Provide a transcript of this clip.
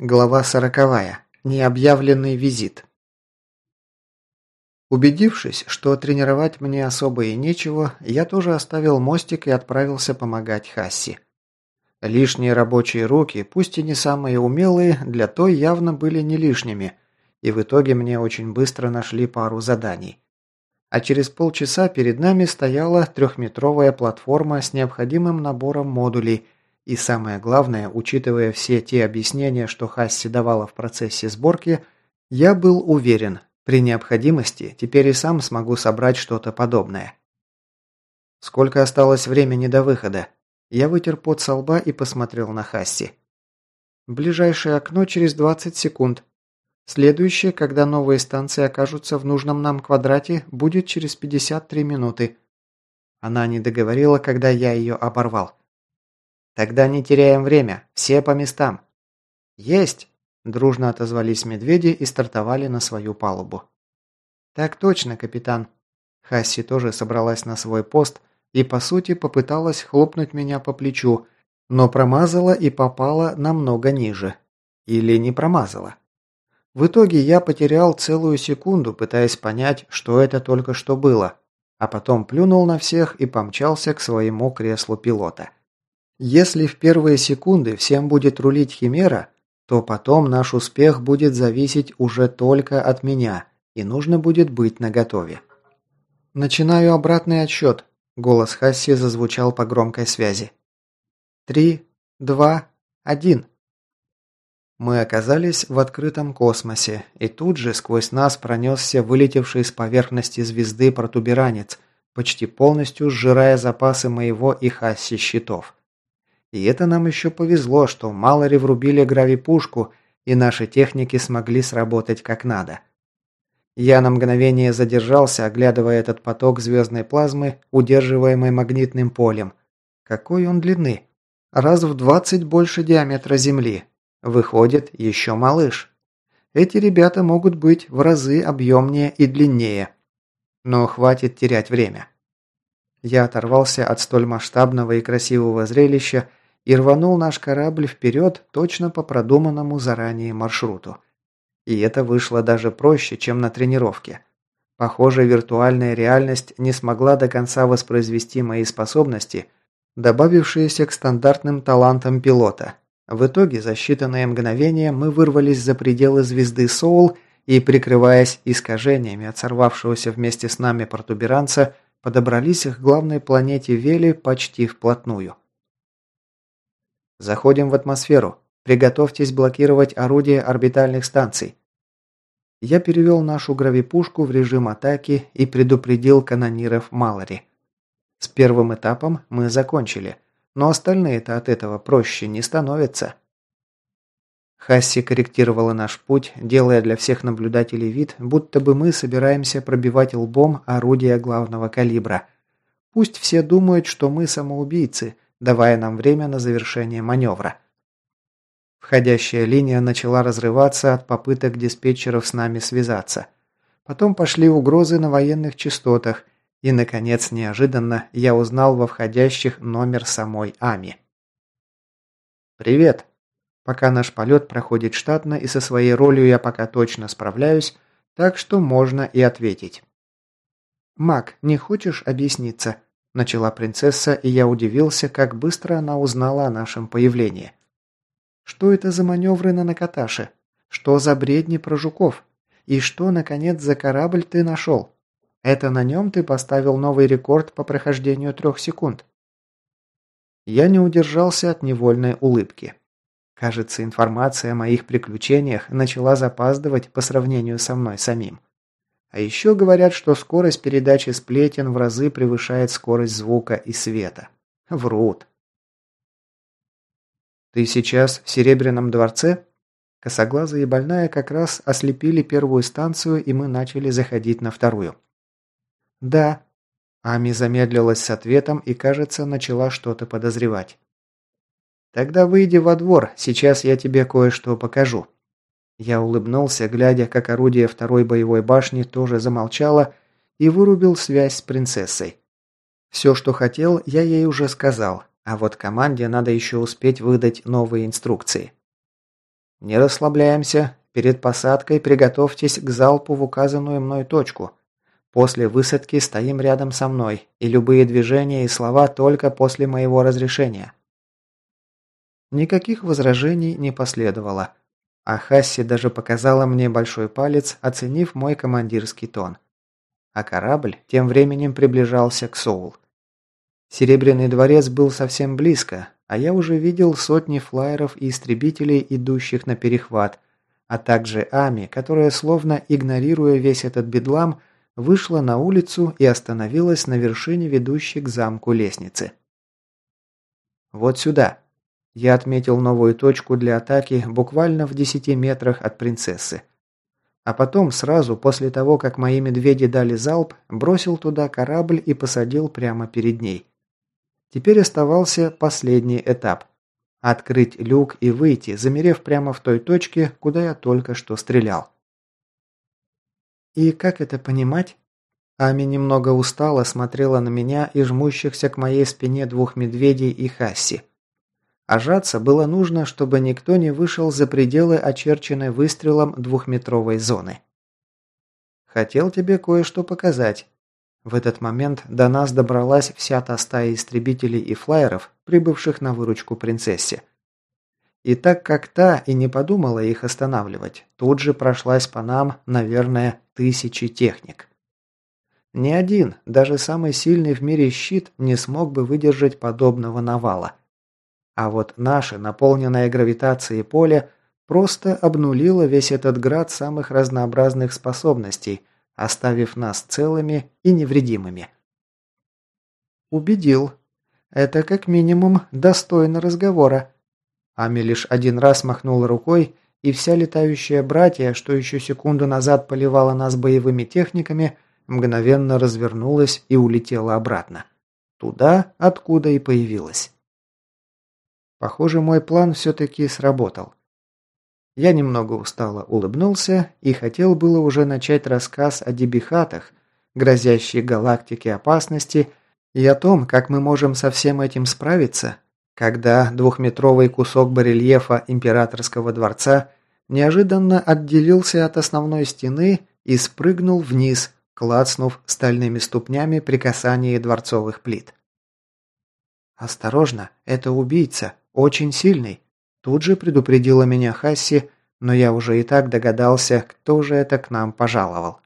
Глава сороковая. Необъявленный визит. Убедившись, что тренировать мне особо и нечего, я тоже оставил мостик и отправился помогать Хасси. Лишние рабочие руки, пусть и не самые умелые, для той явно были не лишними, и в итоге мне очень быстро нашли пару заданий. А через полчаса перед нами стояла трехметровая платформа с необходимым набором модулей – и самое главное, учитывая все те объяснения, что Хасси давала в процессе сборки, я был уверен, при необходимости теперь и сам смогу собрать что-то подобное. Сколько осталось времени до выхода? Я вытер пот со лба и посмотрел на Хасси. Ближайшее окно через 20 секунд. Следующее, когда новые станции окажутся в нужном нам квадрате, будет через 53 минуты. Она не договорила, когда я ее оборвал. «Тогда не теряем время. Все по местам». «Есть!» – дружно отозвались медведи и стартовали на свою палубу. «Так точно, капитан». Хасси тоже собралась на свой пост и, по сути, попыталась хлопнуть меня по плечу, но промазала и попала намного ниже. Или не промазала. В итоге я потерял целую секунду, пытаясь понять, что это только что было, а потом плюнул на всех и помчался к своему креслу пилота. Если в первые секунды всем будет рулить Химера, то потом наш успех будет зависеть уже только от меня, и нужно будет быть наготове. «Начинаю обратный отсчет», – голос Хасси зазвучал по громкой связи. «Три, два, один». Мы оказались в открытом космосе, и тут же сквозь нас пронесся вылетевший с поверхности звезды протуберанец, почти полностью сжирая запасы моего и Хасси щитов. И это нам еще повезло, что Малори врубили гравипушку, и наши техники смогли сработать как надо. Я на мгновение задержался, оглядывая этот поток звездной плазмы, удерживаемый магнитным полем. Какой он длины? Раз в двадцать больше диаметра Земли. Выходит, еще малыш. Эти ребята могут быть в разы объемнее и длиннее. Но хватит терять время. Я оторвался от столь масштабного и красивого зрелища и рванул наш корабль вперед точно по продуманному заранее маршруту. И это вышло даже проще, чем на тренировке. Похоже, виртуальная реальность не смогла до конца воспроизвести мои способности, добавившиеся к стандартным талантам пилота. В итоге за считанные мгновения мы вырвались за пределы звезды Соул и, прикрываясь искажениями от сорвавшегося вместе с нами протуберанца, подобрались к главной планете Вели почти вплотную. Заходим в атмосферу. Приготовьтесь блокировать орудия орбитальных станций. Я перевел нашу гравипушку в режим атаки и предупредил канониров Малори. С первым этапом мы закончили, но остальные-то от этого проще не становятся. Хасси корректировала наш путь, делая для всех наблюдателей вид, будто бы мы собираемся пробивать лбом орудия главного калибра. Пусть все думают, что мы самоубийцы – давая нам время на завершение маневра. Входящая линия начала разрываться от попыток диспетчеров с нами связаться. Потом пошли угрозы на военных частотах, и, наконец, неожиданно я узнал во входящих номер самой Ами. «Привет!» Пока наш полет проходит штатно и со своей ролью я пока точно справляюсь, так что можно и ответить. «Мак, не хочешь объясниться?» Начала принцесса, и я удивился, как быстро она узнала о нашем появлении. Что это за маневры на Накаташе? Что за бредни про жуков? И что, наконец, за корабль ты нашел? Это на нем ты поставил новый рекорд по прохождению трех секунд. Я не удержался от невольной улыбки. Кажется, информация о моих приключениях начала запаздывать по сравнению со мной самим. А еще говорят, что скорость передачи сплетен в разы превышает скорость звука и света. Врут. «Ты сейчас в Серебряном дворце?» Косоглазая и больная как раз ослепили первую станцию, и мы начали заходить на вторую. «Да». Ами замедлилась с ответом и, кажется, начала что-то подозревать. «Тогда выйди во двор, сейчас я тебе кое-что покажу». Я улыбнулся, глядя, как орудие второй боевой башни тоже замолчало и вырубил связь с принцессой. Все, что хотел, я ей уже сказал, а вот команде надо еще успеть выдать новые инструкции. Не расслабляемся. Перед посадкой приготовьтесь к залпу в указанную мной точку. После высадки стоим рядом со мной, и любые движения и слова только после моего разрешения». Никаких возражений не последовало. А Хасси даже показала мне большой палец, оценив мой командирский тон. А корабль тем временем приближался к Соул. Серебряный дворец был совсем близко, а я уже видел сотни флайеров и истребителей, идущих на перехват, а также Ами, которая, словно игнорируя весь этот бедлам, вышла на улицу и остановилась на вершине ведущей к замку лестницы. «Вот сюда», я отметил новую точку для атаки буквально в 10 метрах от принцессы. А потом, сразу после того, как мои медведи дали залп, бросил туда корабль и посадил прямо перед ней. Теперь оставался последний этап. Открыть люк и выйти, замерев прямо в той точке, куда я только что стрелял. «И как это понимать?» Ами немного устала, смотрела на меня и жмущихся к моей спине двух медведей и Хасси. А жаться было нужно, чтобы никто не вышел за пределы очерченной выстрелом двухметровой зоны. «Хотел тебе кое-что показать». В этот момент до нас добралась вся та стая истребителей и флайеров, прибывших на выручку принцессе. И так как та и не подумала их останавливать, тут же прошлась по нам, наверное, тысячи техник. Ни один, даже самый сильный в мире щит, не смог бы выдержать подобного навала. А вот наше, наполненное гравитацией поле, просто обнулило весь этот град самых разнообразных способностей, оставив нас целыми и невредимыми. Убедил. Это как минимум достойно разговора. Ами лишь один раз махнула рукой, и вся летающая братья, что еще секунду назад поливала нас боевыми техниками, мгновенно развернулась и улетела обратно. Туда, откуда и появилась. Похоже, мой план все-таки сработал. Я немного устало улыбнулся и хотел было уже начать рассказ о дебихатах, грозящей галактике опасности, и о том, как мы можем со всем этим справиться, когда двухметровый кусок барельефа императорского дворца неожиданно отделился от основной стены и спрыгнул вниз, клацнув стальными ступнями при касании дворцовых плит. «Осторожно, это убийца!» Очень сильный. Тут же предупредила меня Хасси, но я уже и так догадался, кто же это к нам пожаловал.